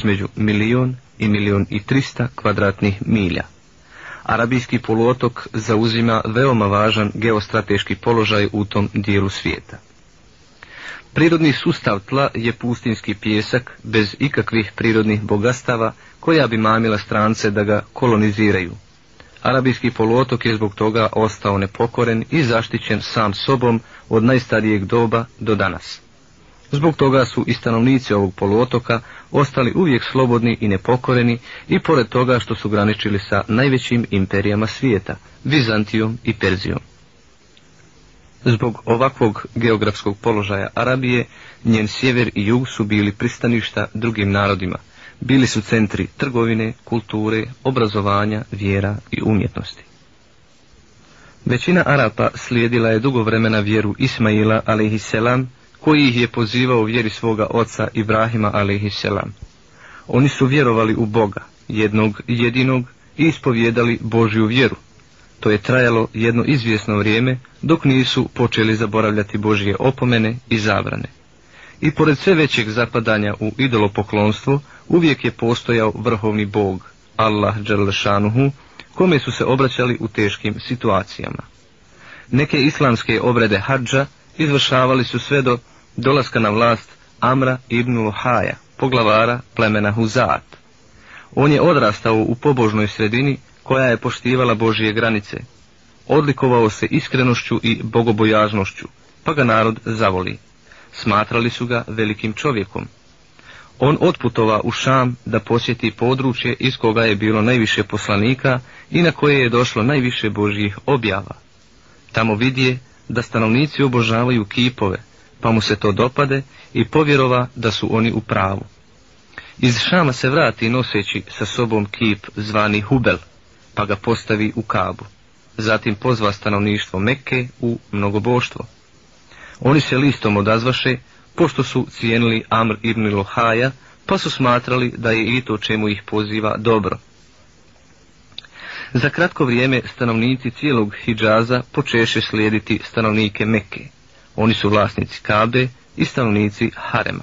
između milion i milion i trista kvadratnih milja. Arabijski poluotok zauzima veoma važan geostrateški položaj u tom dijelu svijeta. Prirodni sustav tla je pustinski pjesak bez ikakvih prirodnih bogastava koja bi mamila strance da ga koloniziraju. Arabijski poluotok je zbog toga ostao nepokoren i zaštićen sam sobom od najstarijeg doba do danas. Zbog toga su i stanovnici ovog poluotoka ostali uvijek slobodni i nepokoreni i pored toga što su graničili sa najvećim imperijama svijeta, Vizantijom i Perzijom. Zbog ovakvog geografskog položaja Arabije, njen sjever i jug su bili pristaništa drugim narodima, bili su centri trgovine, kulture, obrazovanja, vjera i umjetnosti. Većina Arapa slijedila je dugo vremena vjeru Ismaila a.s. koji ih je pozivao vjeri svoga oca Ibrahima a.s. Oni su vjerovali u Boga, jednog jedinog, i ispovjedali Božju vjeru. To je trajalo jedno izvjesno vrijeme dok nisu počeli zaboravljati Božje opomene i zabrane. I pored sve većeg zapadanja u idolopoklonstvo, uvijek je postojao vrhovni Bog, Allah Đerlešanuhu, kome su se obraćali u teškim situacijama. Neke islamske obrede hađa izvršavali su sve do dolaska na vlast Amra ibn Luhaja, poglavara plemena Huzat. On je odrastao u pobožnoj sredini koja je poštivala Božije granice. Odlikovao se iskrenošću i bogobojaznošću, pa ga narod zavoli. Smatrali su ga velikim čovjekom. On otputova u Šam da posjeti područje iz koga je bilo najviše poslanika i na koje je došlo najviše Božjih objava. Tamo vidje da stanovnici obožavaju kipove, pa mu se to dopade i povjerova da su oni u pravu. Iz Šama se vrati noseći sa sobom kip zvani Hubel, pa ga postavi u Kabu. Zatim pozva stanovništvo Mekke u mnogoboštvo. Oni se listom odazvaše, pošto su cijenili Amr ibn Lohaja, pa su smatrali da je i to čemu ih poziva dobro. Za kratko vrijeme stanovnici cijelog Hidžaza počeše slijediti stanovnike Mekke. Oni su vlasnici Kabe i stanovnici Harema.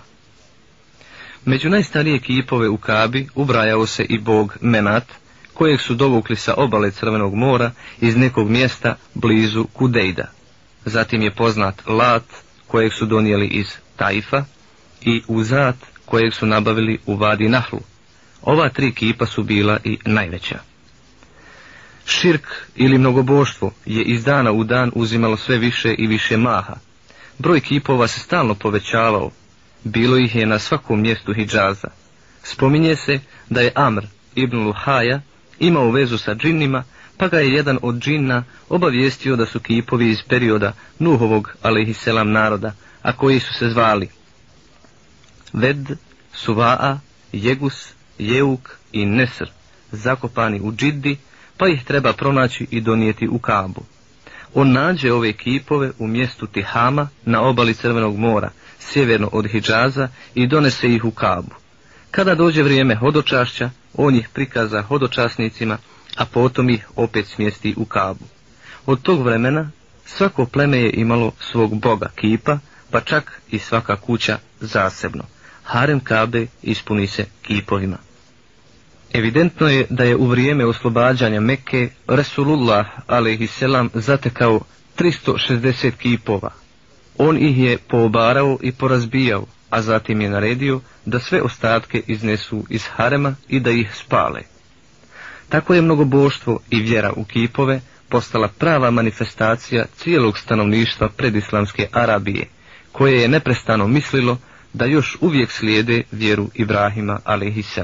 Među najstarije kipove u Kabi ubrajao se i bog Menat, kojeg su dovukli sa obale Crvenog mora iz nekog mjesta blizu Kudejda. Zatim je poznat Lat, kojeg su donijeli iz Tajfa, i Uzat, kojeg su nabavili u Vadi Nahlu. Ova tri kipa su bila i najveća. Širk ili mnogoboštvo je iz dana u dan uzimalo sve više i više maha. Broj kipova se stalno povećavao. Bilo ih je na svakom mjestu Hidžaza. Spominje se da je Amr ibn Luhaja imao vezu sa džinnima, pa ga je jedan od džinna obavijestio da su kipovi iz perioda Nuhovog, alaihisselam naroda, a koji su se zvali Ved, Suva'a, Jegus, Jeuk i Nesr, zakopani u džiddi, pa ih treba pronaći i donijeti u Kabu. On nađe ove kipove u mjestu Tihama na obali Crvenog mora, sjeverno od Hidžaza i donese ih u Kabu. Kada dođe vrijeme hodočašća, on ih prikaza hodočasnicima, a potom ih opet smjesti u Kabu. Od tog vremena svako pleme je imalo svog boga kipa, pa čak i svaka kuća zasebno. Harem Kabe ispuni se kipovima. Evidentno je da je u vrijeme oslobađanja Mekke Resulullah a.s. zatekao 360 kipova. On ih je poobarao i porazbijao, a zatim je naredio da sve ostatke iznesu iz harema i da ih spale. Tako je mnogoboštvo i vjera u kipove postala prava manifestacija cijelog stanovništva predislamske Arabije, koje je neprestano mislilo da još uvijek slijede vjeru Ibrahima a.s.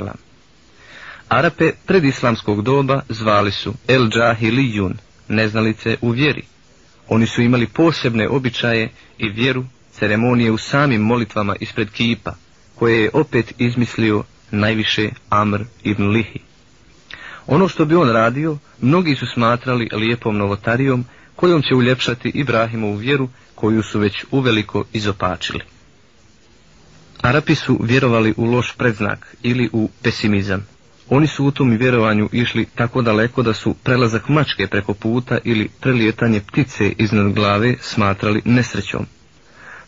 Arape predislamskog doba zvali su El Džahilijun, neznalice u vjeri. Oni su imali posebne običaje i vjeru, ceremonije u samim molitvama ispred kipa, koje je opet izmislio najviše Amr ibn Lihi. Ono što bi on radio, mnogi su smatrali lijepom novotarijom, kojom će uljepšati Ibrahimovu vjeru, koju su već uveliko izopačili. Arapi su vjerovali u loš predznak ili u pesimizam. Oni su u tom vjerovanju išli tako daleko da su prelazak mačke preko puta ili prelijetanje ptice iznad glave smatrali nesrećom.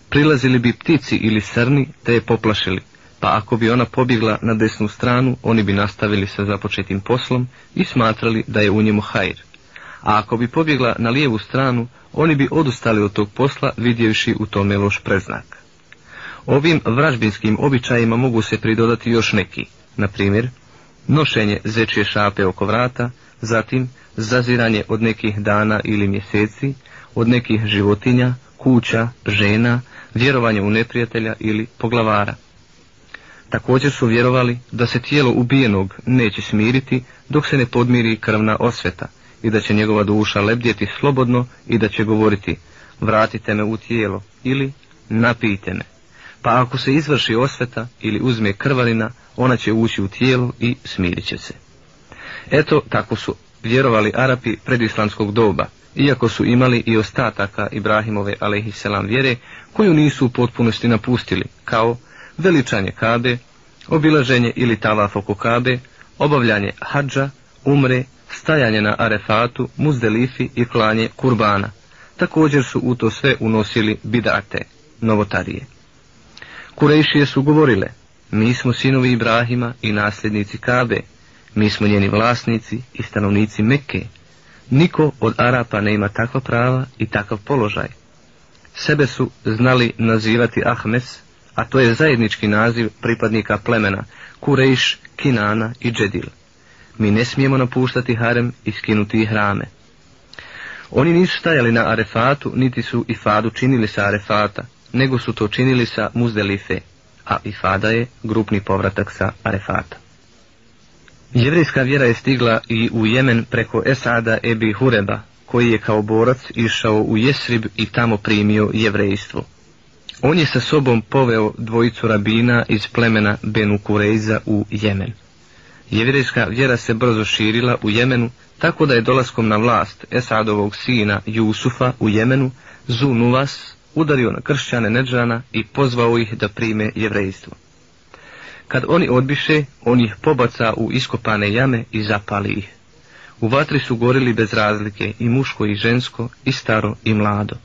Prilazili bi ptici ili srni te je poplašili, pa ako bi ona pobjegla na desnu stranu, oni bi nastavili sa započetim poslom i smatrali da je u njemu hajr. A ako bi pobjegla na lijevu stranu, oni bi odustali od tog posla vidjevši u tome loš preznak. Ovim vražbinskim običajima mogu se pridodati još neki, na primjer, nošenje zečje šape oko vrata, zatim zaziranje od nekih dana ili mjeseci, od nekih životinja, kuća, žena, vjerovanje u neprijatelja ili poglavara. Također su vjerovali da se tijelo ubijenog neće smiriti dok se ne podmiri krvna osveta i da će njegova duša lebdjeti slobodno i da će govoriti vratite me u tijelo ili napijte me. Pa ako se izvrši osveta ili uzme krvarina, ona će ući u tijelo i smirit će se. Eto, tako su vjerovali Arapi predislamskog doba, iako su imali i ostataka Ibrahimove alaihisselam vjere, koju nisu u potpunosti napustili, kao veličanje kabe, obilaženje ili tavaf oko kabe, obavljanje hadža, umre, stajanje na arefatu, muzdelifi i klanje kurbana. Također su u to sve unosili bidate, novotarije. Kurejšije su govorile, mi smo sinovi Ibrahima i nasljednici Kabe, mi smo njeni vlasnici i stanovnici Mekke. Niko od Arapa ne ima takva prava i takav položaj. Sebe su znali nazivati Ahmes, a to je zajednički naziv pripadnika plemena Kurejš, Kinana i Džedil. Mi ne smijemo napuštati harem i skinuti ih rame. Oni nisu stajali na Arefatu, niti su Ifadu činili sa Arefata, nego su to činili sa Muzdelife, a Ifada je grupni povratak sa Arefata. Jevrijska vjera je stigla i u Jemen preko Esada Ebi Hureba, koji je kao borac išao u Jesrib i tamo primio jevrejstvo. On je sa sobom poveo dvojicu rabina iz plemena Benu Kureiza u Jemen. Jevrijska vjera se brzo širila u Jemenu, tako da je dolaskom na vlast Esadovog sina Jusufa u Jemenu, Zunuvas udario na kršćane Nedžana i pozvao ih da prime jevrejstvo. Kad oni odbiše, on ih pobaca u iskopane jame i zapali ih. U vatri su gorili bez razlike i muško i žensko, i staro i mlado.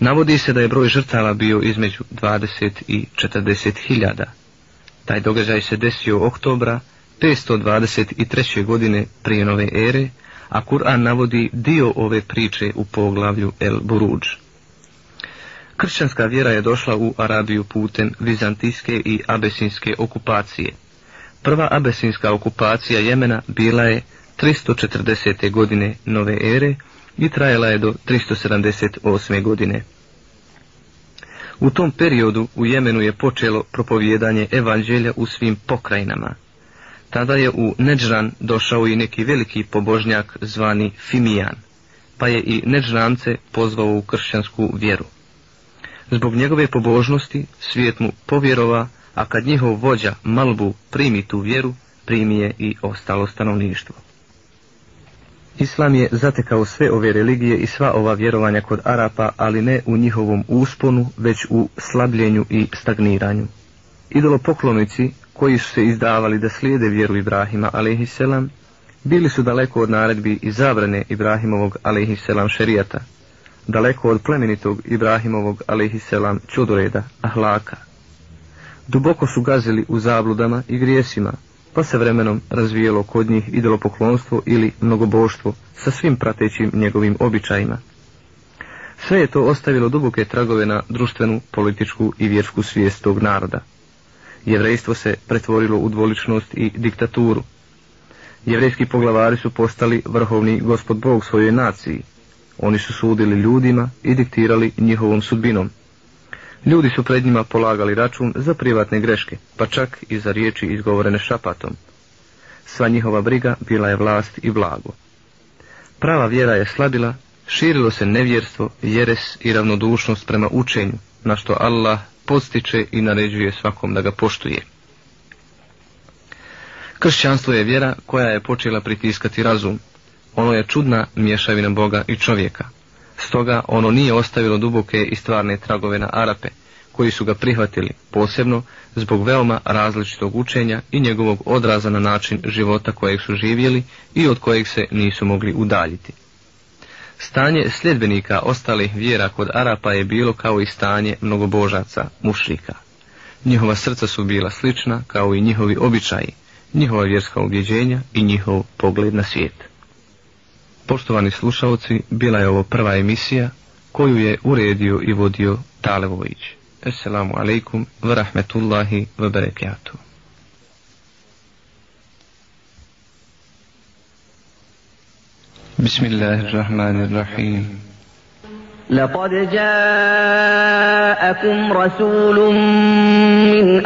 Navodi se da je broj žrtava bio između 20 i 40 hiljada. Taj događaj se desio oktobra 523. godine prije nove ere, a Kur'an navodi dio ove priče u poglavlju El Buruđ. Kršćanska vjera je došla u Arabiju putem vizantijske i abesinske okupacije. Prva abesinska okupacija Jemena bila je 340. godine nove ere i trajala je do 378. godine. U tom periodu u Jemenu je počelo propovjedanje evanđelja u svim pokrajinama. Tada je u Neđran došao i neki veliki pobožnjak zvani Fimijan, pa je i Neđrance pozvao u kršćansku vjeru. Zbog njegove pobožnosti svijet mu povjerova, a kad njihov vođa Malbu primi tu vjeru, primi je i ostalo stanovništvo. Islam je zatekao sve ove religije i sva ova vjerovanja kod Arapa, ali ne u njihovom usponu, već u slabljenju i stagniranju. Idolopoklonici, koji su se izdavali da slijede vjeru Ibrahima, a.s., bili su daleko od naredbi i zabrane Ibrahimovog, a.s., šerijata, daleko od plemenitog Ibrahimovog, a.s., čudoreda, ahlaka. Duboko su gazili u zabludama i grijesima, pa se vremenom razvijelo kod njih idolopoklonstvo ili mnogoboštvo sa svim pratećim njegovim običajima. Sve je to ostavilo duboke tragove na društvenu, političku i vjersku svijest tog naroda. Jevrejstvo se pretvorilo u dvoličnost i diktaturu. Jevrejski poglavari su postali vrhovni gospod Bog svojoj naciji. Oni su sudili ljudima i diktirali njihovom sudbinom. Ljudi su pred njima polagali račun za privatne greške, pa čak i za riječi izgovorene šapatom. Sva njihova briga bila je vlast i blago. Prava vjera je slabila, širilo se nevjerstvo, jeres i ravnodušnost prema učenju, na što Allah postiče i naređuje svakom da ga poštuje. Kršćanstvo je vjera koja je počela pritiskati razum. Ono je čudna mješavina Boga i čovjeka. Stoga ono nije ostavilo duboke i stvarne tragove na Arape, koji su ga prihvatili posebno zbog veoma različitog učenja i njegovog odraza na način života kojeg su živjeli i od kojeg se nisu mogli udaljiti. Stanje sljedbenika ostalih vjera kod Arapa je bilo kao i stanje mnogobožaca, mušrika. Njihova srca su bila slična kao i njihovi običaji, njihova vjerska ubjeđenja i njihov pogled na svijet. Poštovani slušalci, bila je ovo prva emisija koju je uredio i vodio Talevović. Assalamu alaikum wa rahmetullahi wa barakatuh. بسم الله الرحمن الرحيم لقد جاءكم رسول من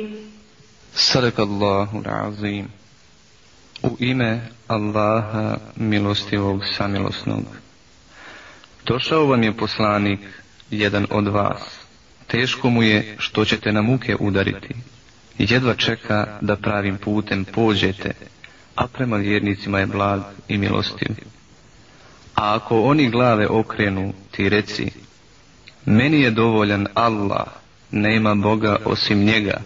Sadakallahu razim U ime Allaha milostivog samilosnog. Došao vam je poslanik, jedan od vas. Teško mu je što ćete na muke udariti. Jedva čeka da pravim putem pođete, a prema vjernicima je blag i milostiv. A ako oni glave okrenu, ti reci, meni je dovoljan Allah, nema Boga osim njega,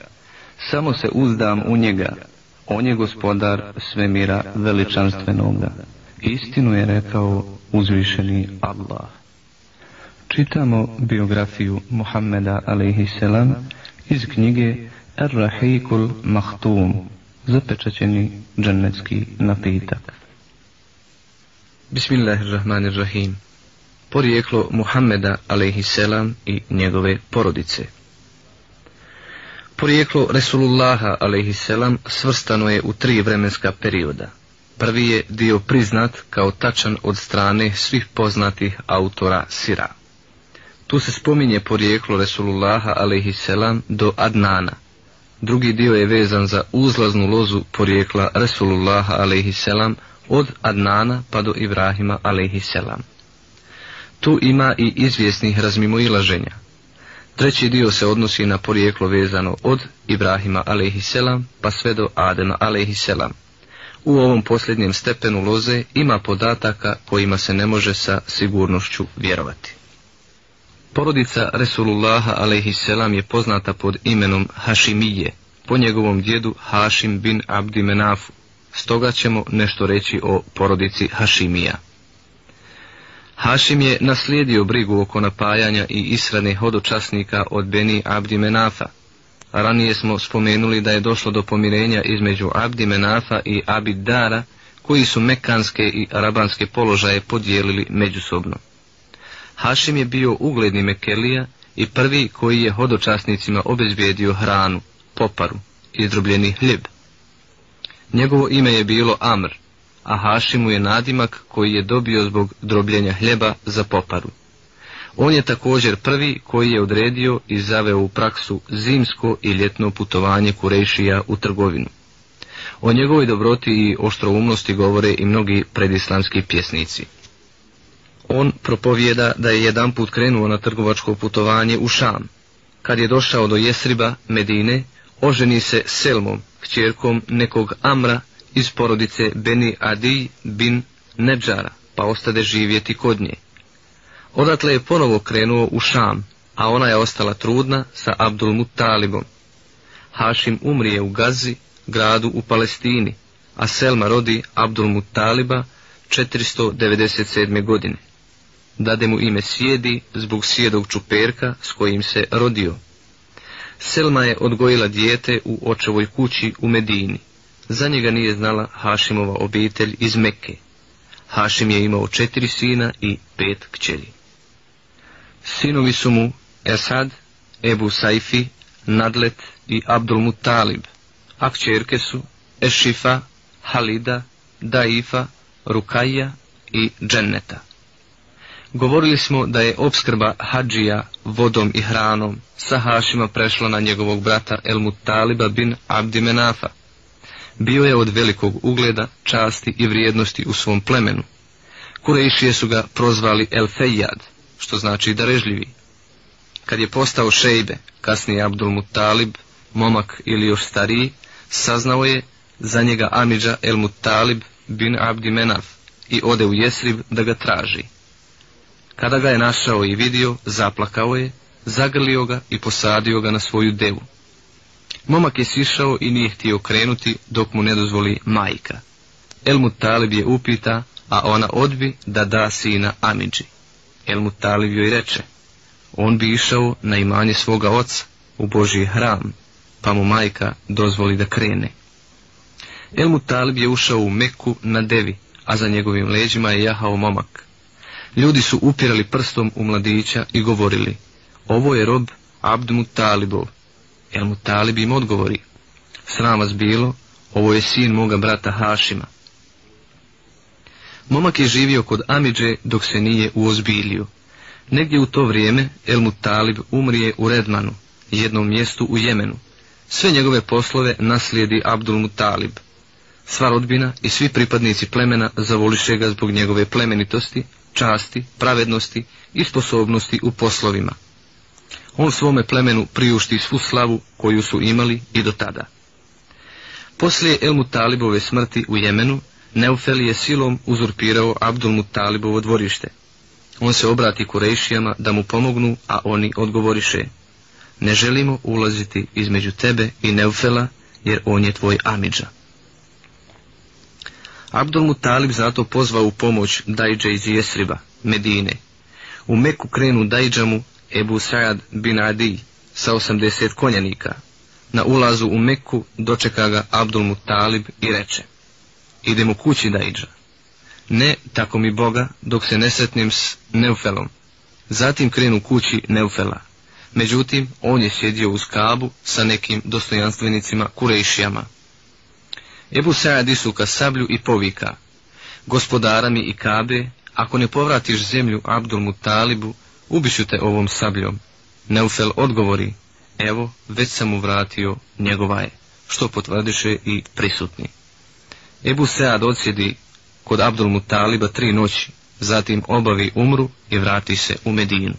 samo se uzdam u njega, on je gospodar svemira veličanstvenoga. Istinu je rekao uzvišeni Allah. Čitamo biografiju Muhammeda a.s. iz knjige Ar-Rahikul Mahtum, zapečaćeni džennetski napitak. Bismillahirrahmanirrahim. Porijeklo Muhammeda a.s. i njegove porodice. Porijeklo Resulullaha a.s. svrstano je u tri vremenska perioda. Prvi je dio priznat kao tačan od strane svih poznatih autora sira. Tu se spominje porijeklo Resulullaha a.s. do Adnana, Drugi dio je vezan za uzlaznu lozu porijekla Resulullaha a.s. od Adnana pa do Ibrahima a.s. Tu ima i izvjesnih razmimoilaženja. Treći dio se odnosi na porijeklo vezano od Ibrahima a.s. pa sve do Adema a.s. U ovom posljednjem stepenu loze ima podataka kojima se ne može sa sigurnošću vjerovati. Porodica Resulullaha a.s. je poznata pod imenom Hašimije, po njegovom djedu Hašim bin Abdi Menafu. Stoga ćemo nešto reći o porodici Hašimija. Hašim je naslijedio brigu oko napajanja i israne hodočasnika od Beni Abdi Menafa. Ranije smo spomenuli da je došlo do pomirenja između Abdi Menafa i Abid Dara, koji su mekanske i arabanske položaje podijelili međusobno. Hašim je bio ugledni Mekelija i prvi koji je hodočasnicima obezbijedio hranu, poparu, izdrobljeni hljeb. Njegovo ime je bilo Amr, a Hašimu je nadimak koji je dobio zbog drobljenja hljeba za poparu. On je također prvi koji je odredio i zaveo u praksu zimsko i ljetno putovanje Kurešija u trgovinu. O njegovoj dobroti i oštroumnosti govore i mnogi predislamski pjesnici. On propovjeda da je jedan put krenuo na trgovačko putovanje u Šam. Kad je došao do Jesriba, Medine, oženi se Selmom, kćerkom nekog Amra iz porodice Beni Adi bin Nedžara, pa ostade živjeti kod nje. Odatle je ponovo krenuo u Šam, a ona je ostala trudna sa Abdul Mutalibom. Hašim umrije u Gazi, gradu u Palestini, a Selma rodi Abdul Mutaliba 497. godine dade mu ime Sjedi zbog sjedog čuperka s kojim se rodio. Selma je odgojila dijete u očevoj kući u Medini. Za njega nije znala Hašimova obitelj iz Mekke. Hašim je imao četiri sina i pet kćeri. Sinovi su mu Esad, Ebu Saifi, Nadlet i Abdul Mutalib, a kćerke su Ešifa, Halida, Daifa, Rukaja i Dženneta. Govorili smo da je opskrba Hadžija vodom i hranom sa Hašima prešla na njegovog brata El Mutaliba bin Abdi Menafa. Bio je od velikog ugleda, časti i vrijednosti u svom plemenu. Kurejšije su ga prozvali El Fejad, što znači darežljivi. Kad je postao šejbe, kasnije Abdul Mutalib, momak ili još stariji, saznao je za njega Amidža el Mutalib bin Abdi Menaf i ode u Jesrib da ga traži. Kada ga je našao i vidio, zaplakao je, zagrlio ga i posadio ga na svoju devu. Momak je sišao i nije htio krenuti dok mu ne dozvoli majka. El Mutalib je upita, a ona odbi da da sina Amidži. El Mutalib joj reče, on bi išao na imanje svoga oca u Božji hram, pa mu majka dozvoli da krene. El Mutalib je ušao u Meku na devi, a za njegovim leđima je jahao momak. Ljudi su upirali prstom u mladića i govorili, ovo je rob Abd Mutalibov. El Mutalib im odgovori, sram vas bilo, ovo je sin moga brata Hašima. Momak je živio kod Amidže dok se nije uozbilio. Negdje u to vrijeme El Mutalib umrije u Redmanu, jednom mjestu u Jemenu. Sve njegove poslove naslijedi Abdul Mutalib. Sva rodbina i svi pripadnici plemena zavoliše ga zbog njegove plemenitosti, časti, pravednosti i sposobnosti u poslovima. On svome plemenu priušti svu slavu koju su imali i do tada. Poslije El Mutalibove smrti u Jemenu, Neufel je silom uzurpirao Abdul Mutalibovo dvorište. On se obrati Kurejšijama da mu pomognu, a oni odgovoriše. Ne želimo ulaziti između tebe i Neufela, jer on je tvoj Amidža. Abdul Mutalib zato pozvao u pomoć Dajđa iz Jesriba, Medine. U Meku krenu Dajđamu Ebu Sajad bin Adi sa 80 konjanika. Na ulazu u Meku dočeka ga Abdul Mutalib i reče Idemo kući Dajđa. Ne, tako mi Boga, dok se ne s Neufelom. Zatim krenu kući Neufela. Međutim, on je sjedio uz kabu sa nekim dostojanstvenicima Kurejšijama. Ebu Sajad isuka sablju i povika. Gospodara mi i kabe, ako ne povratiš zemlju Abdul Mutalibu, ubiću te ovom sabljom. Neufel odgovori, evo, već sam mu vratio njegova je, što potvrdiše i prisutni. Ebu Sead odsjedi kod Abdul Mutaliba tri noći, zatim obavi umru i vrati se u Medinu.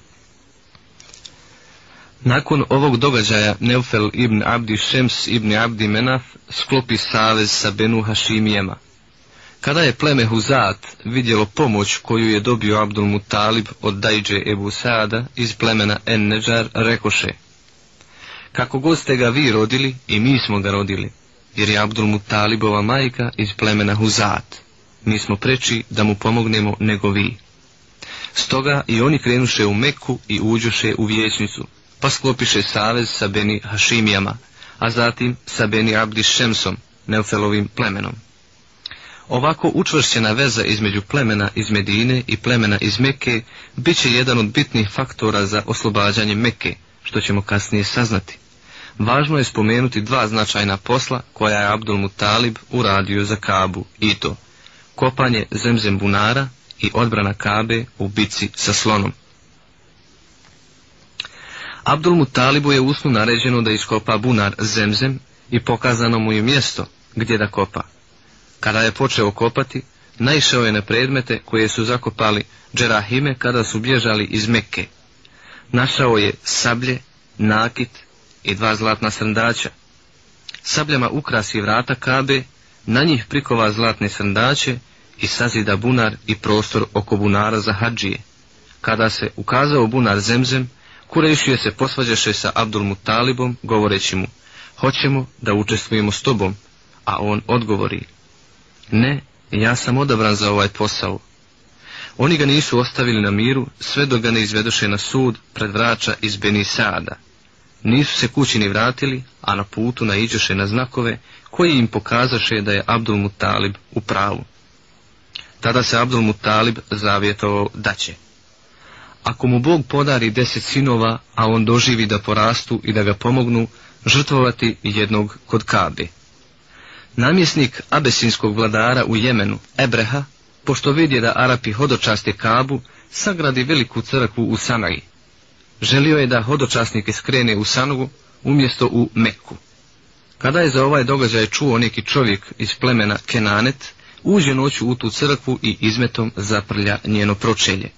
Nakon ovog događaja Neufel ibn Abdi Šems ibn Abdi Menaf sklopi savez sa Benu Hašimijema. Kada je pleme Huzat vidjelo pomoć koju je dobio Abdul Mutalib od Dajđe Ebu Saada iz plemena En Neđar, rekoše Kako god ste ga vi rodili, i mi smo ga rodili, jer je Abdul Mutalibova majka iz plemena Huzat. Mi smo preči da mu pomognemo nego vi. Stoga i oni krenuše u Meku i uđoše u vijećnicu, pa sklopiše savez sa Beni Hašimijama, a zatim sa Beni Abdi Šemsom, Neufelovim plemenom. Ovako učvršćena veza između plemena iz Medine i plemena iz Meke bit će jedan od bitnih faktora za oslobađanje Meke, što ćemo kasnije saznati. Važno je spomenuti dva značajna posla koja je Abdul Mutalib uradio za Kabu i to kopanje zemzem bunara i odbrana Kabe u bici sa slonom. Abdul Mutalibu je usnu naređeno da iskopa bunar zemzem i pokazano mu je mjesto gdje da kopa. Kada je počeo kopati, naišao je na predmete koje su zakopali džerahime kada su bježali iz Mekke. Našao je sablje, nakit i dva zlatna srndača. Sabljama ukrasi vrata kabe, na njih prikova zlatne srndače i sazida bunar i prostor oko bunara za hađije. Kada se ukazao bunar zemzem, Kurešije se posvađaše sa Abdul Mutalibom, govoreći mu, hoćemo da učestvujemo s tobom, a on odgovori, ne, ja sam odabran za ovaj posao. Oni ga nisu ostavili na miru, sve dok ga ne izvedoše na sud pred vraća iz Benisada. Nisu se kući ni vratili, a na putu naiđoše na znakove koji im pokazaše da je Abdul Mutalib u pravu. Tada se Abdul Mutalib zavjetovao da će. Ako mu Bog podari deset sinova, a on doživi da porastu i da ga pomognu, žrtvovati jednog kod Kabe. Namjesnik abesinskog vladara u Jemenu, Ebreha, pošto vidje da Arapi hodočaste Kabu, sagradi veliku crkvu u Sanaji. Želio je da hodočasnike skrene u Sanogu umjesto u Meku. Kada je za ovaj događaj čuo neki čovjek iz plemena Kenanet, uđe noću u tu crkvu i izmetom zaprlja njeno pročelje.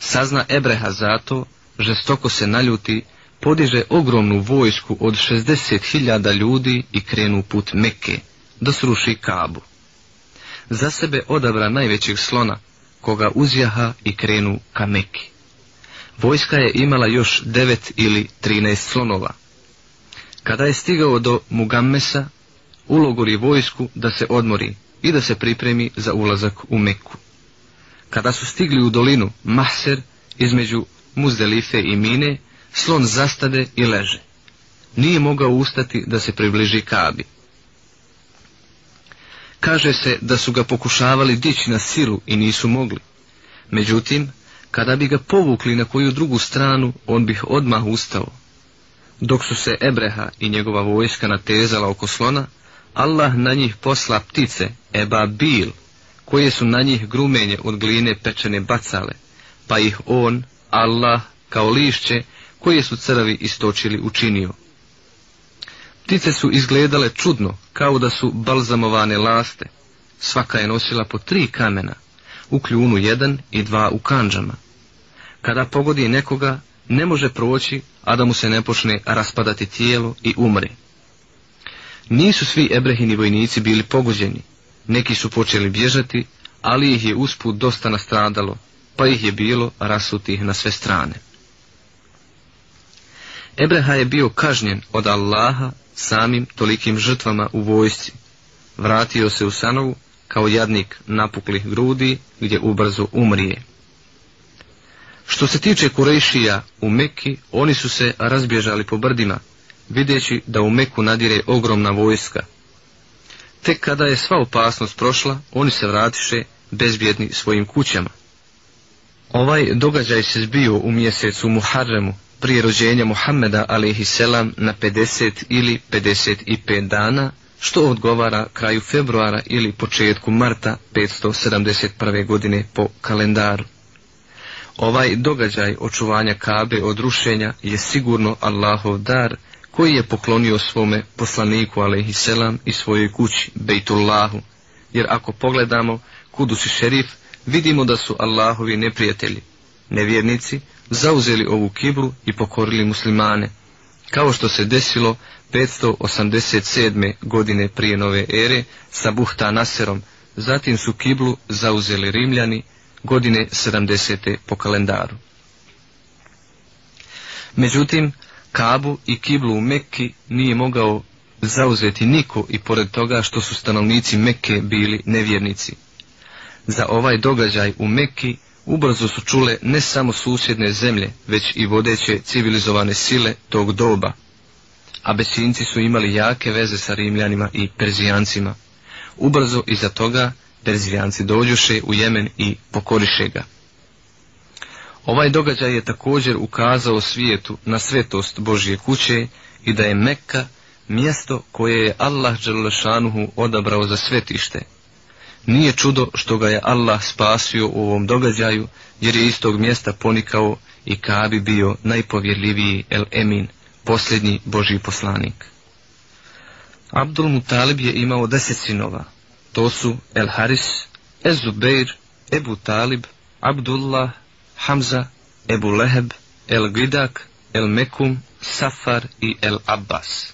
Sazna Ebreha zato, žestoko se naljuti, podiže ogromnu vojsku od 60.000 ljudi i krenu put Mekke, da sruši Kabu. Za sebe odabra najvećeg slona, koga uzjaha i krenu ka Meki. Vojska je imala još devet ili trinaest slonova. Kada je stigao do Mugammesa, ulogori vojsku da se odmori i da se pripremi za ulazak u Meku. Kada su stigli u dolinu Mahser, između Muzdelife i Mine, slon zastade i leže. Nije mogao ustati da se približi Kabi. Kaže se da su ga pokušavali dići na silu i nisu mogli. Međutim, kada bi ga povukli na koju drugu stranu, on bih odmah ustao. Dok su se Ebreha i njegova vojska natezala oko slona, Allah na njih posla ptice, Eba Bil, koje su na njih grumenje od gline pečene bacale, pa ih on, Allah, kao lišće, koje su crvi istočili učinio. Ptice su izgledale čudno, kao da su balzamovane laste. Svaka je nosila po tri kamena, u kljunu jedan i dva u kanđama. Kada pogodi nekoga, ne može proći, a da mu se ne počne raspadati tijelo i umre. Nisu svi ebrehini vojnici bili pogođeni, neki su počeli bježati, ali ih je usput dosta nastradalo, pa ih je bilo rasutih na sve strane. Ebreha je bio kažnjen od Allaha samim tolikim žrtvama u vojsci. Vratio se u Sanovu kao jadnik napuklih grudi gdje ubrzo umrije. Što se tiče Kurejšija u Mekki, oni su se razbježali po brdima, videći da u Meku nadire ogromna vojska. Tek kada je sva opasnost prošla, oni se vratiše bezbjedni svojim kućama. Ovaj događaj se zbio u mjesecu Muharremu, prije rođenja Muhammeda a.s. na 50 ili 55 dana, što odgovara kraju februara ili početku marta 571. godine po kalendaru. Ovaj događaj očuvanja Kabe od rušenja je sigurno Allahov dar koji je poklonio svome poslaniku a.s. i svojoj kući Bejtullahu, jer ako pogledamo Kudus i šerif, vidimo da su Allahovi neprijatelji, nevjernici, zauzeli ovu kiblu i pokorili muslimane, kao što se desilo 587. godine prije nove ere sa Buhta Naserom, zatim su kiblu zauzeli Rimljani godine 70. po kalendaru. Međutim, Kabu i kiblu u Mekki nije mogao zauzeti niko i pored toga što su stanovnici Mekke bili nevjernici. Za ovaj događaj u Mekki ubrzo su čule ne samo susjedne zemlje, već i vodeće civilizovane sile tog doba. Abesinci su imali jake veze sa Rimljanima i Perzijancima. Ubrzo iza toga Perzijanci dođuše u Jemen i pokoriše ga. Ovaj događaj je također ukazao svijetu na svetost Božje kuće i da je Mekka mjesto koje je Allah Đelešanuhu odabrao za svetište, nije čudo što ga je Allah spasio u ovom događaju, jer je iz tog mjesta ponikao i Kabi bio najpovjerljiviji El Emin, posljednji Božji poslanik. Abdul Mutalib je imao deset sinova. To su El Haris, Ezubeir, Ebu Talib, Abdullah, Hamza, Ebu Leheb, El Gidak, El Mekum, Safar i El Abbas.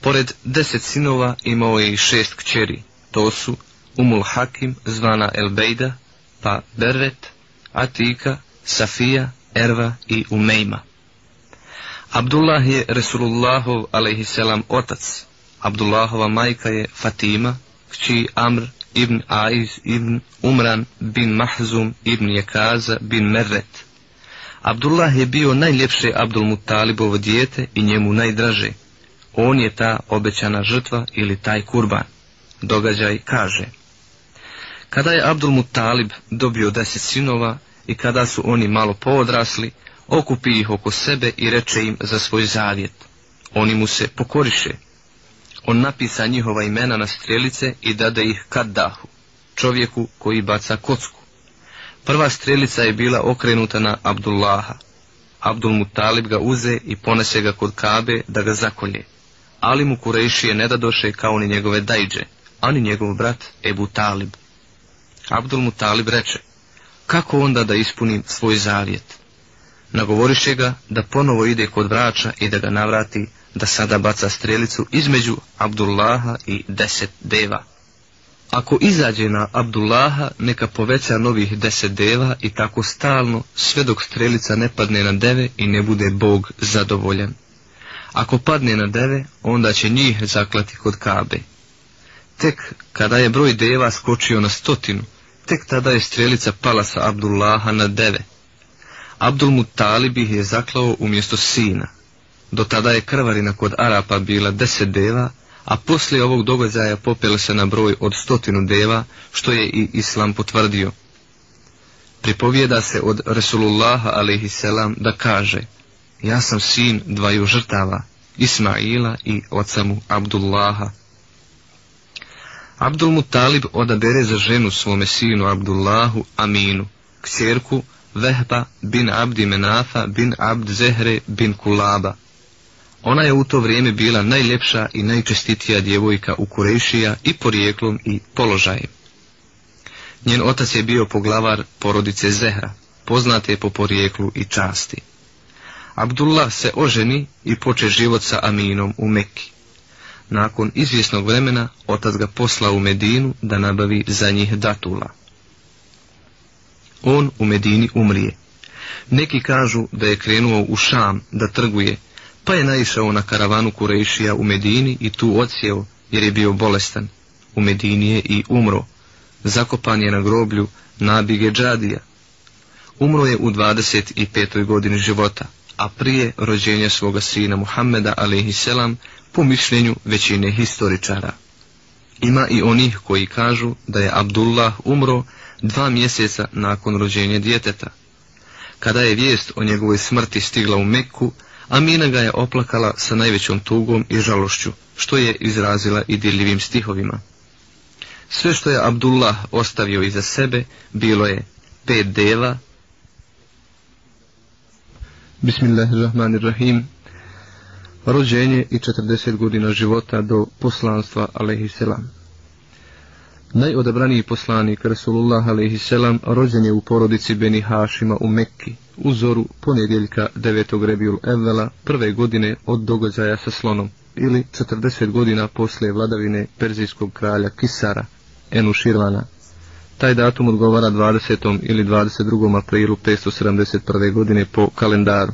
Pored deset sinova imao je i šest kćeri. To su Umul Hakim zvana Elbejda, pa Berret, Atika, Safija, Erva i Umejma. Abdullah je Resulullahov a.s. otac. Abdullahova majka je Fatima, kći Amr ibn Aiz ibn Umran bin Mahzum ibn Jekaza bin Merret. Abdullah je bio najljepše Abdul Mutalibovo dijete i njemu najdraže. On je ta obećana žrtva ili taj kurban. Događaj kaže. Kada je Abdul Mutalib dobio deset sinova i kada su oni malo poodrasli, okupi ih oko sebe i reče im za svoj zavjet. Oni mu se pokoriše. On napisa njihova imena na strelice i dade ih Kaddahu, čovjeku koji baca kocku. Prva strelica je bila okrenuta na Abdullaha. Abdul Mutalib ga uze i ponese ga kod Kabe da ga zakolje. Ali mu Kurejšije ne dadoše kao ni njegove dajđe, ani njegov brat Ebu Talib. Abdul Mutalib reče, kako onda da ispunim svoj zavjet? Nagovoriše ga da ponovo ide kod vrača i da ga navrati da sada baca strelicu između Abdullaha i deset deva. Ako izađe na Abdullaha, neka poveća novih deset deva i tako stalno, sve dok strelica ne padne na deve i ne bude Bog zadovoljan. Ako padne na deve, onda će njih zaklati kod Kabe. Tek kada je broj deva skočio na stotinu, tek tada je strelica pala sa Abdullaha na deve. Abdul Mutalib ih je zaklao umjesto sina. Do tada je krvarina kod Arapa bila deset deva, a poslije ovog događaja popele se na broj od stotinu deva, što je i Islam potvrdio. Pripovijeda se od Resulullaha a.s. da kaže, ja sam sin dvaju žrtava, Ismaila i oca mu Abdullaha. Abdul Mutalib odabere za ženu svome sinu Abdullahu Aminu, kćerku Vehba bin Abdi Menafa bin Abd Zehre bin Kulaba. Ona je u to vrijeme bila najljepša i najčestitija djevojka u Kurešija i porijeklom i položajem. Njen otac je bio poglavar porodice Zehra, poznate po porijeklu i časti. Abdullah se oženi i poče život sa Aminom u Mekki. Nakon izvjesnog vremena otac ga posla u Medinu da nabavi za njih datula. On u Medini umrije. Neki kažu da je krenuo u Šam da trguje, pa je naišao na karavanu Kurešija u Medini i tu odsjeo jer je bio bolestan. U Medini je i umro. Zakopan je na groblju Nabige Džadija. Umro je u 25. godini života, a prije rođenja svoga sina Muhammeda a.s. po mišljenju većine historičara. Ima i onih koji kažu da je Abdullah umro dva mjeseca nakon rođenja djeteta. Kada je vijest o njegovoj smrti stigla u Mekku, Amina ga je oplakala sa najvećom tugom i žalošću, što je izrazila i dirljivim stihovima. Sve što je Abdullah ostavio iza sebe bilo je pet deva, Bismillahirrahmanirrahim, rođenje i 40 godina života do poslanstva, alaihisselam. Najodabraniji poslanik Rasulullah a.s. rođen je u porodici Beni Hašima u Mekki, u zoru ponedjeljka 9. Rebijul Evvela prve godine od događaja sa slonom, ili 40 godina poslije vladavine perzijskog kralja Kisara, Enuširvana. Taj datum odgovara 20. ili 22. aprilu 571. godine po kalendaru.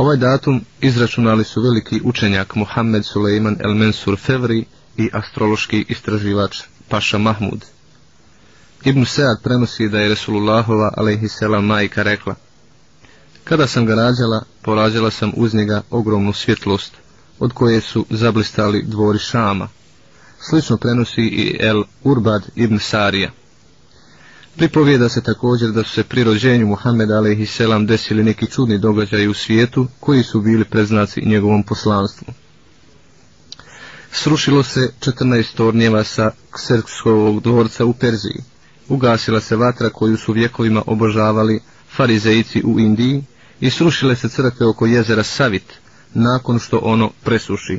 Ovaj datum izračunali su veliki učenjak Mohamed Suleiman El Mensur Fevri i astrološki istraživač Paša Mahmud. Ibn Sead prenosi da je Resulullahova alaihisselam majka rekla Kada sam ga rađala, porađala sam uz njega ogromnu svjetlost, od koje su zablistali dvori Šama. Slično prenosi i El Urbad ibn Sarija. Pripovijeda se također da su se pri rođenju Muhammed a.s. desili neki čudni događaji u svijetu koji su bili preznaci njegovom poslanstvu. Srušilo se 14 tornjeva sa Kserkskovog dvorca u Perziji. Ugasila se vatra koju su vjekovima obožavali farizejci u Indiji i srušile se crkve oko jezera Savit nakon što ono presuši.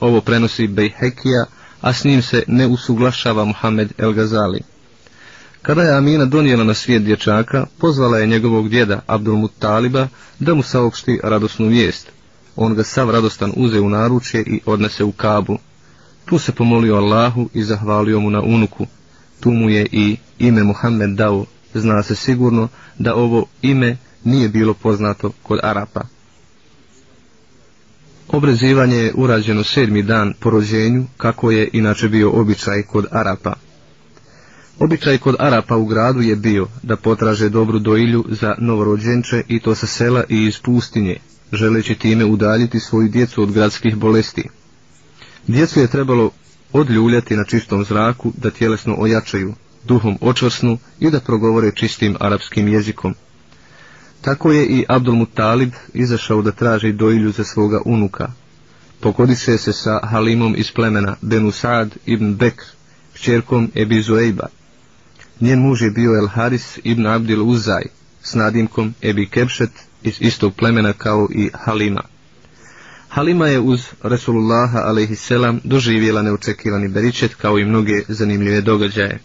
Ovo prenosi Bejhekija, a s njim se ne usuglašava Muhammed El Gazali. Kada je Amina donijela na svijet dječaka, pozvala je njegovog djeda Abdul Mutaliba da mu saopšti radosnu vijest. On ga sav radostan uze u naručje i odnese u Kabu. Tu se pomolio Allahu i zahvalio mu na unuku. Tu mu je i ime Muhammed dao. Zna se sigurno da ovo ime nije bilo poznato kod Arapa. Obrezivanje je urađeno sedmi dan po rođenju, kako je inače bio običaj kod Arapa. Običaj kod Arapa u gradu je bio da potraže dobru dojilju za novorođenče i to sa sela i iz pustinje, želeći time udaljiti svoju djecu od gradskih bolesti. Djecu je trebalo odljuljati na čistom zraku da tjelesno ojačaju, duhom očvrsnu i da progovore čistim arapskim jezikom. Tako je i Abdul Mutalib izašao da traži dojilju za svoga unuka. Pokodiše se sa Halimom iz plemena Benu Saad ibn Bekr, kćerkom Ebi. Njen muž je bio El Haris ibn Abdil Uzaj, s nadimkom Ebi Kepšet iz istog plemena kao i Halima. Halima je uz Resulullaha a.s. doživjela neočekivani beričet kao i mnoge zanimljive događaje.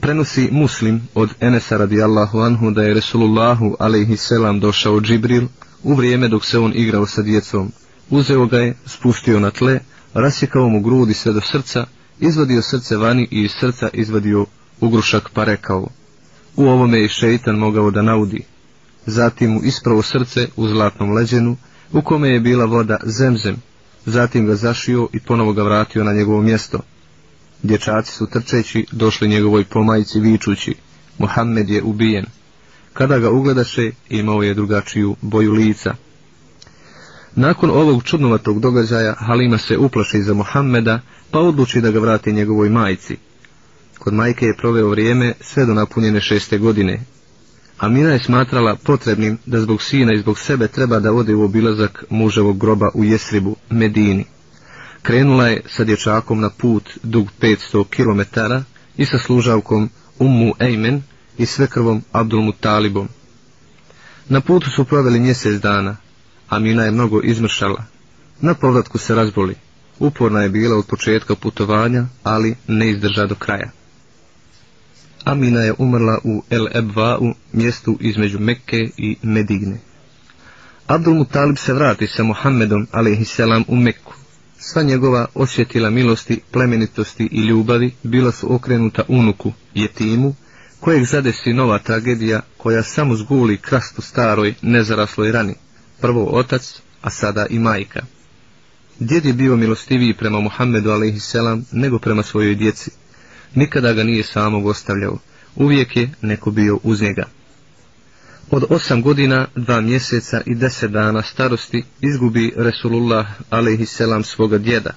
Prenosi muslim od Enesa radijallahu anhu da je Resulullahu selam došao Džibril u vrijeme dok se on igrao sa djecom. Uzeo ga je, spustio na tle, rasjekao mu grudi sve do srca, izvadio srce vani i iz srca izvadio ugrušak pa rekao U ovome je šeitan mogao da naudi. Zatim mu ispravo srce u zlatnom leđenu, u kome je bila voda zemzem, zatim ga zašio i ponovo ga vratio na njegovo mjesto. Dječaci su trčeći došli njegovoj pomajci vičući, Muhammed je ubijen. Kada ga ugledaše, imao je drugačiju boju lica. Nakon ovog čudnovatog događaja, Halima se uplaši za Mohameda, pa odluči da ga vrati njegovoj majci. Kod majke je proveo vrijeme sve do napunjene šeste godine. Amina je smatrala potrebnim da zbog sina i zbog sebe treba da ode u obilazak muževog groba u Jesribu, Medini. Krenula je sa dječakom na put dug 500 km i sa služavkom Ummu Ejmen i svekrvom Abdulmu Talibom. Na putu su proveli mjesec dana, Amina je mnogo izmršala. Na povratku se razboli. Uporna je bila od početka putovanja, ali ne izdrža do kraja. Amina je umrla u El Ebva'u, mjestu između Mekke i Medigne. Abdul Mutalib se vrati sa Mohamedom, selam u Mekku. Sva njegova osjetila milosti, plemenitosti i ljubavi bila su okrenuta unuku, jetimu, kojeg zadesi nova tragedija koja samo zguli krastu staroj, nezarasloj rani. Prvo otac, a sada i majka. Djed je bio milostiviji prema Muhammedu a.s. nego prema svojoj djeci. Nikada ga nije samog ostavljao, uvijek je neko bio uz njega. Od osam godina, dva mjeseca i deset dana starosti izgubi Resulullah a.s. svoga djeda.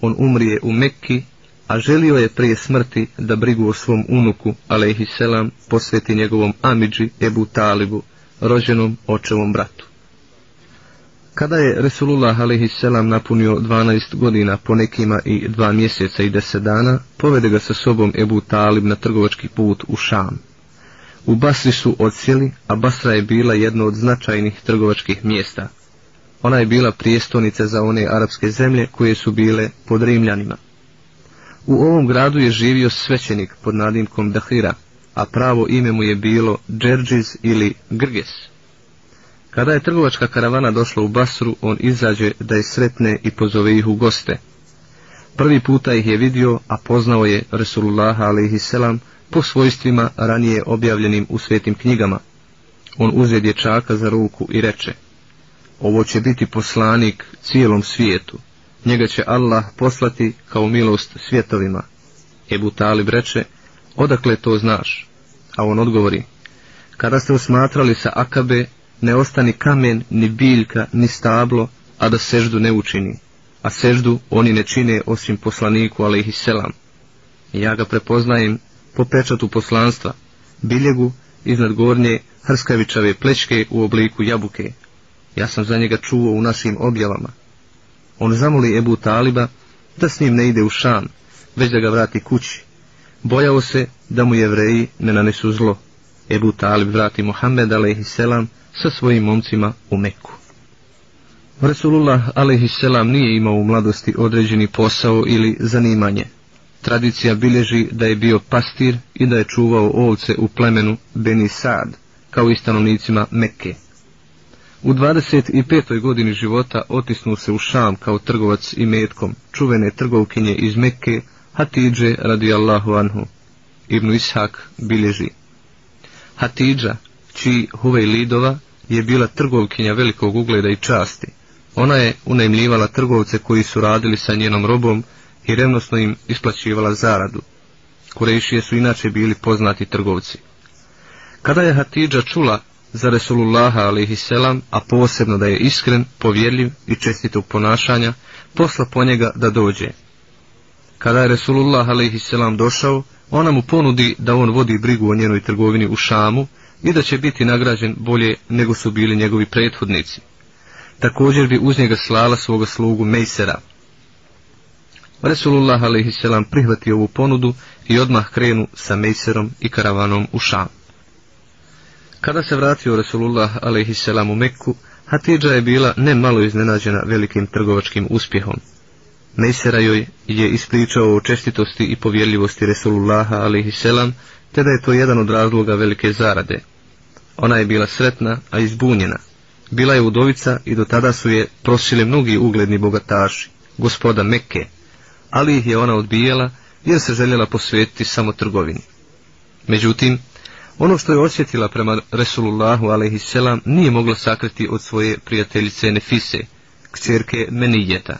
On umrije u Mekki, a želio je prije smrti da brigu o svom unuku a.s. posveti njegovom Amidži Ebu Talibu, rođenom očevom bratu. Kada je Resulullah a.s. napunio 12 godina po nekima i dva mjeseca i deset dana, povede ga sa sobom Ebu Talib na trgovački put u Šam. U Basri su odsjeli, a Basra je bila jedno od značajnih trgovačkih mjesta. Ona je bila prijestolnica za one arapske zemlje koje su bile pod Rimljanima. U ovom gradu je živio svećenik pod nadimkom Dahira, a pravo ime mu je bilo Džerđiz ili Grges. Kada je trgovačka karavana došla u Basru, on izađe da je sretne i pozove ih u goste. Prvi puta ih je vidio, a poznao je Resulullah a.s. po svojstvima ranije objavljenim u svetim knjigama. On uze dječaka za ruku i reče, ovo će biti poslanik cijelom svijetu, njega će Allah poslati kao milost svjetovima. Ebu Talib reče, odakle to znaš? A on odgovori, kada ste usmatrali sa Akabe ne ostani kamen, ni biljka, ni stablo, a da seždu ne učini. A seždu oni ne čine osim poslaniku, ali selam. Ja ga prepoznajem po pečatu poslanstva, biljegu iznad gornje hrskavičave plečke u obliku jabuke. Ja sam za njega čuo u našim objavama. On zamoli Ebu Taliba da s njim ne ide u šan, već da ga vrati kući. Bojao se da mu jevreji ne nanesu zlo. Ebu Talib vrati Mohamed a.s sa svojim momcima u Meku. Resulullah a.s. nije imao u mladosti određeni posao ili zanimanje. Tradicija bilježi da je bio pastir i da je čuvao ovce u plemenu Beni Sad, kao i stanovnicima Mekke. U 25. godini života otisnuo se u Šam kao trgovac i metkom čuvene trgovkinje iz Mekke Hatidže radijallahu anhu. Ibnu Ishak bilježi. Hatidža, čiji Huvej Lidova je bila trgovkinja velikog ugleda i časti. Ona je unajmljivala trgovce koji su radili sa njenom robom i revnosno im isplaćivala zaradu. Kurejšije su inače bili poznati trgovci. Kada je Hatidža čula za Resulullaha a.s., a posebno da je iskren, povjerljiv i čestitog ponašanja, posla po njega da dođe. Kada je Resulullah a.s. došao, ona mu ponudi da on vodi brigu o njenoj trgovini u Šamu i da će biti nagrađen bolje nego su bili njegovi prethodnici. Također bi uz njega slala svoga slugu Mejsera. Resulullah a.s. prihvatio ovu ponudu i odmah krenu sa Mejserom i karavanom u Šam. Kada se vratio Resulullah a.s. u Mekku, Hatidža je bila ne malo iznenađena velikim trgovačkim uspjehom. Mejsera joj je ispričao o čestitosti i povjerljivosti Resulullaha a.s te da je to jedan od razloga velike zarade. Ona je bila sretna, a izbunjena. Bila je udovica i do tada su je prosili mnogi ugledni bogataši, gospoda Mekke, ali ih je ona odbijala jer se željela posvetiti samo trgovini. Međutim, ono što je osjetila prema Resulullahu a.s. nije mogla sakriti od svoje prijateljice Nefise, kćerke Menijeta.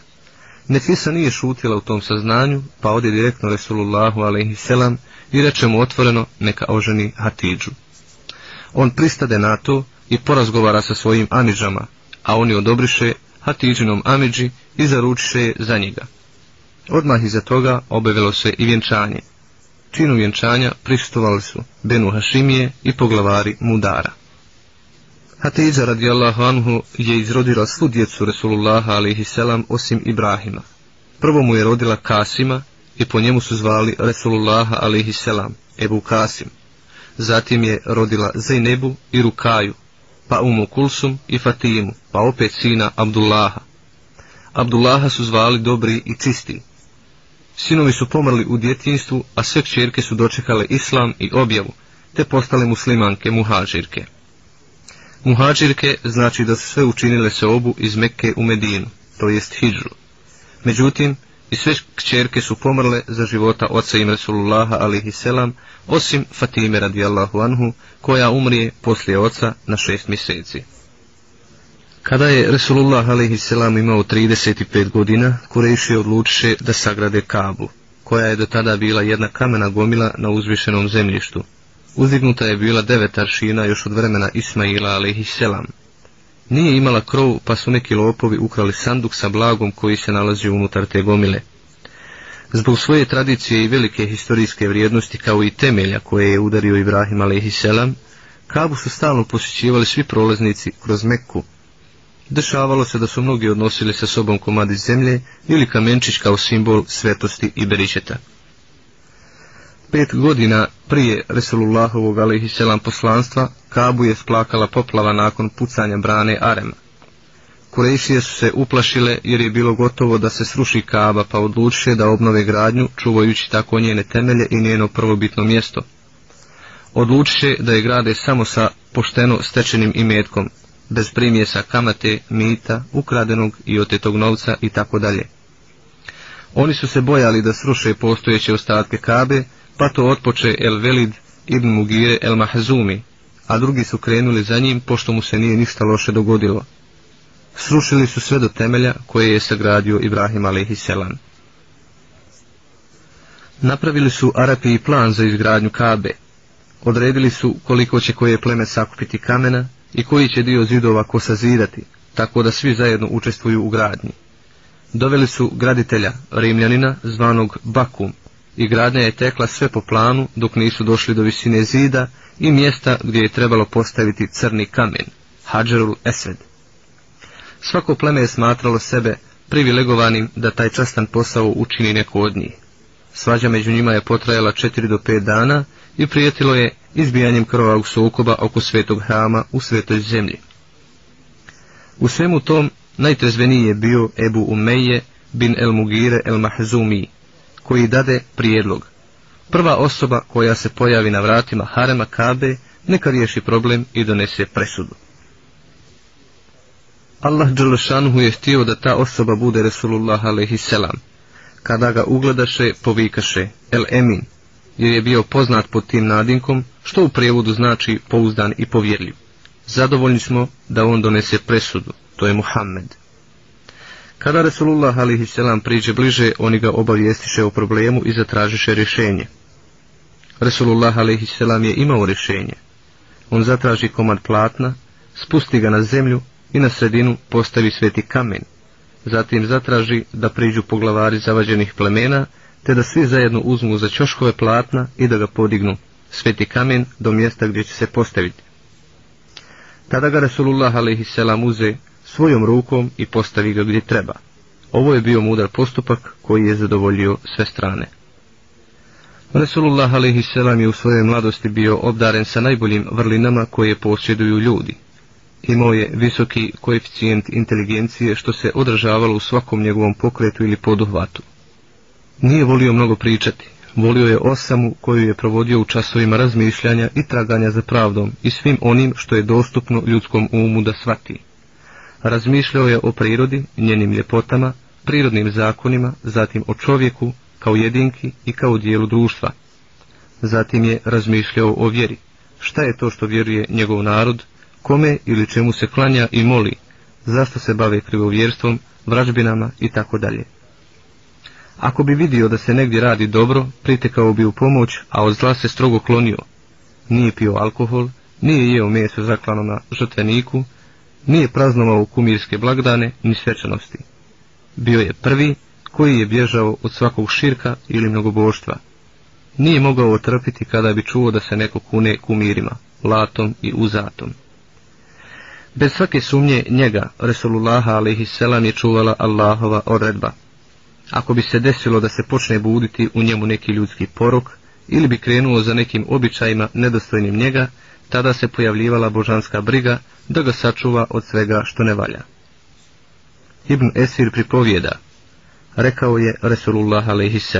Nefisa nije šutila u tom saznanju, pa ode direktno Resulullahu a.s. i reče mu otvoreno neka oženi Hatidžu. On pristade na to i porazgovara sa svojim Amidžama, a oni odobriše Hatidžinom Amidži i zaručiše je za njega. Odmah iza toga obavilo se i vjenčanje. Činu vjenčanja pristovali su Benu Hašimije i poglavari Mudara. Hatidža radijallahu anhu je izrodila svu djecu Resulullaha selam osim Ibrahima. Prvo mu je rodila Kasima i po njemu su zvali Resulullaha alihi selam, Ebu Kasim. Zatim je rodila Zajnebu i Rukaju, pa Umu Kulsum i Fatimu, pa opet sina Abdullaha. Abdullaha su zvali dobri i čisti. Sinovi su pomrli u djetinstvu, a sve kćerke su dočekale islam i objavu, te postale muslimanke muhađirke. Muhađirke znači da su sve učinile se obu iz Mekke u Medinu, to jest hijđu. Međutim, i sve kćerke su pomrle za života oca im Resulullaha alihi selam, osim Fatime radijallahu anhu, koja umrije poslije oca na šest mjeseci. Kada je Resulullah a.s. imao 35 godina, Kurejši odlučiše da sagrade Kabu, koja je do tada bila jedna kamena gomila na uzvišenom zemljištu. Uzdignuta je bila devet aršina još od vremena Ismaila a.s. Nije imala krov, pa su neki lopovi ukrali sanduk sa blagom koji se nalazi unutar te gomile. Zbog svoje tradicije i velike historijske vrijednosti kao i temelja koje je udario Ibrahim a.s. Kabu su stalno posjećivali svi prolaznici kroz Mekku, Dešavalo se da su mnogi odnosili sa sobom komadi zemlje ili kamenčić kao simbol svetosti i beričeta. Pet godina prije Resulullahovog alaihisselam poslanstva, Kabu je splakala poplava nakon pucanja brane Arema. Kurejšije su se uplašile jer je bilo gotovo da se sruši Kaba pa odlučiše da obnove gradnju čuvajući tako njene temelje i njeno prvobitno mjesto. Odlučiše da je grade samo sa pošteno stečenim imetkom, bez primjesa kamate, mita, ukradenog i otetog novca i tako dalje. Oni su se bojali da sruše postojeće ostatke Kabe, pa to otpoče El Velid ibn Mugire El Mahzumi, a drugi su krenuli za njim pošto mu se nije ništa loše dogodilo. Srušili su sve do temelja koje je sagradio Ibrahim a.s. Napravili su Arapi i plan za izgradnju Kabe. Odredili su koliko će koje pleme sakupiti kamena i koji će dio zidova ko sazidati, tako da svi zajedno učestvuju u gradnji. Doveli su graditelja, Rimljanina, zvanog Bakum, i gradnja je tekla sve po planu dok nisu došli do visine zida i mjesta gdje je trebalo postaviti crni kamen, Hadžarul Esved. Svako pleme je smatralo sebe privilegovanim da taj častan posao učini neko od njih. Svađa među njima je potrajala 4 do 5 dana i prijetilo je izbijanjem krvavog sukoba oko svetog hrama u svetoj zemlji. U svemu tom najtrezveniji je bio Ebu Umeje bin El Mugire El Mahzumi, koji dade prijedlog. Prva osoba koja se pojavi na vratima Harema Kabe, neka riješi problem i donese presudu. Allah Đelešanhu je htio da ta osoba bude Resulullah a.s. Kada ga ugledaše, povikaše El Emin, jer je bio poznat pod tim nadinkom, što u prijevodu znači pouzdan i povjerljiv. Zadovoljni smo da on donese presudu, to je Muhammed. Kada Resulullah a.s. priđe bliže, oni ga obavijestiše o problemu i zatražiše rješenje. Resulullah a.s. je imao rješenje. On zatraži komad platna, spusti ga na zemlju i na sredinu postavi sveti kamen. Zatim zatraži da priđu poglavari zavađenih plemena te da svi zajedno uzmu za čoškove platna i da ga podignu, sveti kamen, do mjesta gdje će se postaviti. Tada ga Resulullah a.s. uze svojom rukom i postavi ga gdje treba. Ovo je bio mudar postupak koji je zadovoljio sve strane. Resulullah a.s. je u svojoj mladosti bio obdaren sa najboljim vrlinama koje posjeduju ljudi. Imao je visoki koeficijent inteligencije što se odražavalo u svakom njegovom pokretu ili poduhvatu. Nije volio mnogo pričati, Volio je osamu koju je provodio u časovima razmišljanja i traganja za pravdom i svim onim što je dostupno ljudskom umu da svati. Razmišljao je o prirodi, njenim ljepotama, prirodnim zakonima, zatim o čovjeku, kao jedinki i kao dijelu društva. Zatim je razmišljao o vjeri. Šta je to što vjeruje njegov narod, kome ili čemu se klanja i moli, zašto se bave krivovjerstvom, vražbinama i tako dalje. Ako bi vidio da se negdje radi dobro, pritekao bi u pomoć, a od zla se strogo klonio. Nije pio alkohol, nije jeo meso zaklano na žrtveniku, nije praznovao kumirske blagdane ni svečanosti. Bio je prvi koji je bježao od svakog širka ili mnogoboštva. Nije mogao otrpiti kada bi čuo da se neko kune kumirima, latom i uzatom. Bez svake sumnje njega, Resulullaha a.s. je čuvala Allahova odredba. Ako bi se desilo da se počne buditi u njemu neki ljudski porok, ili bi krenuo za nekim običajima nedostojnim njega, tada se pojavljivala božanska briga da ga sačuva od svega što ne valja. Ibn Esir pripovijeda, rekao je Resulullah a.s.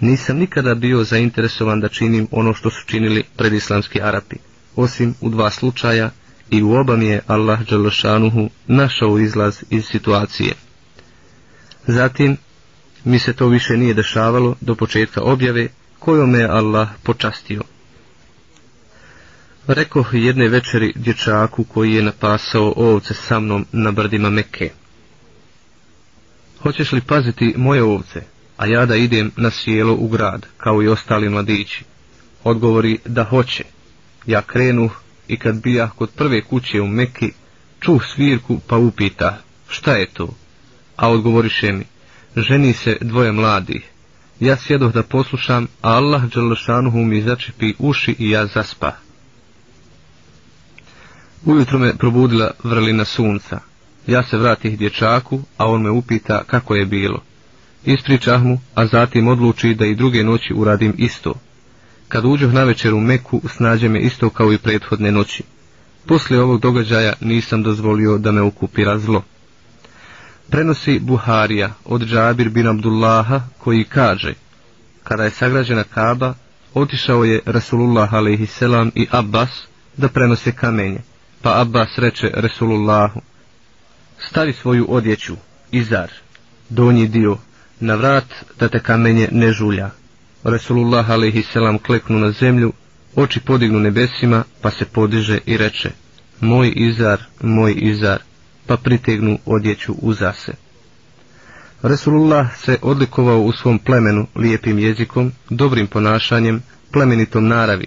Nisam nikada bio zainteresovan da činim ono što su činili predislamski Arapi, osim u dva slučaja i u oba mi je Allah Đalošanuhu našao izlaz iz situacije. Zatim mi se to više nije dešavalo do početka objave kojom me Allah počastio. Rekao jedne večeri dječaku koji je napasao ovce sa mnom na brdima Mekke. Hoćeš li paziti moje ovce, a ja da idem na sjelo u grad, kao i ostali mladići? Odgovori da hoće. Ja krenu i kad bija kod prve kuće u Meki, čuh svirku pa upita, šta je to? A odgovoriše mi, ženi se dvoje mladih. Ja sjedoh da poslušam, a Allah Đalešanuhu mi začepi uši i ja zaspa. Ujutro me probudila vrlina sunca. Ja se vratih dječaku, a on me upita kako je bilo. Ispričah mu, a zatim odluči da i druge noći uradim isto. Kad uđoh na večer u Meku, snađe me isto kao i prethodne noći. Poslije ovog događaja nisam dozvolio da me okupira zlo. Prenosi Buharija od Džabir bin Abdullaha koji kaže Kada je sagrađena Kaba, otišao je Rasulullah a.s. i Abbas da prenose kamenje, pa Abbas reče Rasulullahu Stavi svoju odjeću, izar, donji dio, na vrat da te kamenje ne žulja. Resulullah a.s. kleknu na zemlju, oči podignu nebesima, pa se podiže i reče, moj izar, moj izar, pa pritegnu odjeću uza se. Resulullah se odlikovao u svom plemenu lijepim jezikom, dobrim ponašanjem, plemenitom naravi.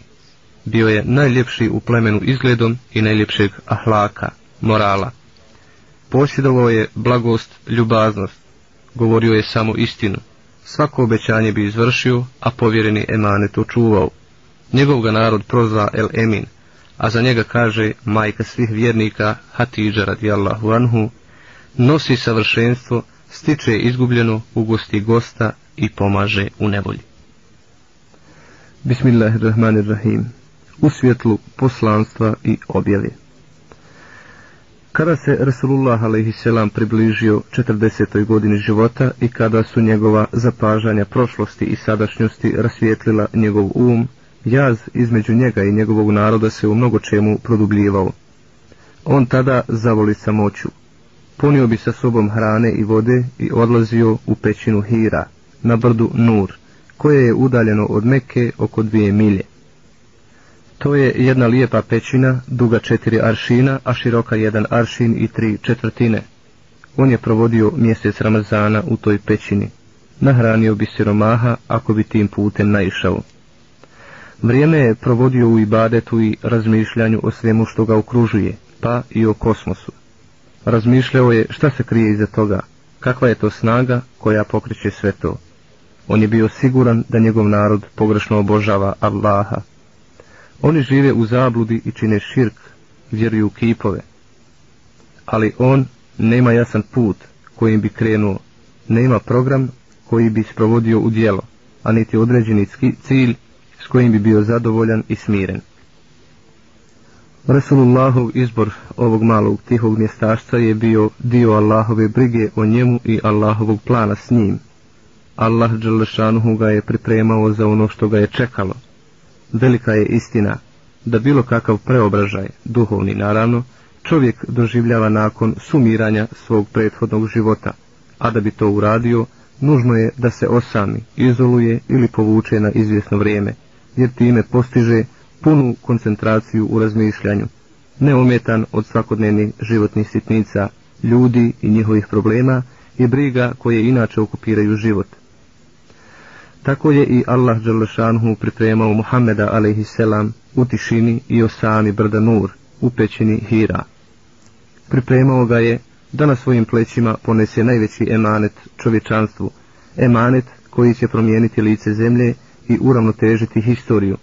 Bio je najljepši u plemenu izgledom i najljepšeg ahlaka, morala. Posjedovao je blagost, ljubaznost, govorio je samo istinu. Svako obećanje bi izvršio, a povjereni emanet očuvao. Njegov ga narod prozva El Emin, a za njega kaže majka svih vjernika Hatidža radijallahu anhu, nosi savršenstvo, stiče izgubljeno, ugosti gosta i pomaže u nevolji. Bismillahirrahmanirrahim. U svjetlu poslanstva i objave. Kada se Rasulullah a.s. približio 40. godini života i kada su njegova zapažanja prošlosti i sadašnjosti rasvijetlila njegov um, jaz između njega i njegovog naroda se u mnogo čemu produbljivao. On tada zavoli samoću. Punio bi sa sobom hrane i vode i odlazio u pećinu Hira, na brdu Nur, koje je udaljeno od Mekke oko dvije milje. To je jedna lijepa pećina, duga četiri aršina, a široka jedan aršin i tri četvrtine. On je provodio mjesec Ramazana u toj pećini. Nahranio bi siromaha ako bi tim putem naišao. Vrijeme je provodio u ibadetu i razmišljanju o svemu što ga okružuje, pa i o kosmosu. Razmišljao je šta se krije iza toga, kakva je to snaga koja pokreće sve to. On je bio siguran da njegov narod pogrešno obožava Allaha, oni žive u zabludi i čine širk, vjeruju u kipove. Ali on nema jasan put kojim bi krenuo, nema program koji bi sprovodio u djelo, a niti određeni cilj s kojim bi bio zadovoljan i smiren. Resulullahov izbor ovog malog tihog mjestašca je bio dio Allahove brige o njemu i Allahovog plana s njim. Allah Đelešanuhu ga je pripremao za ono što ga je čekalo. Velika je istina da bilo kakav preobražaj, duhovni naravno, čovjek doživljava nakon sumiranja svog prethodnog života, a da bi to uradio, nužno je da se osami, izoluje ili povuče na izvjesno vrijeme, jer time postiže punu koncentraciju u razmišljanju, neometan od svakodnevnih životnih sitnica, ljudi i njihovih problema i briga koje inače okupiraju život. Tako je i Allah Đalešanhu pripremao Muhammeda a.s. u tišini i osami brda Nur, u pećini Hira. Pripremao ga je da na svojim plećima ponese najveći emanet čovječanstvu, emanet koji će promijeniti lice zemlje i uravnotežiti historiju,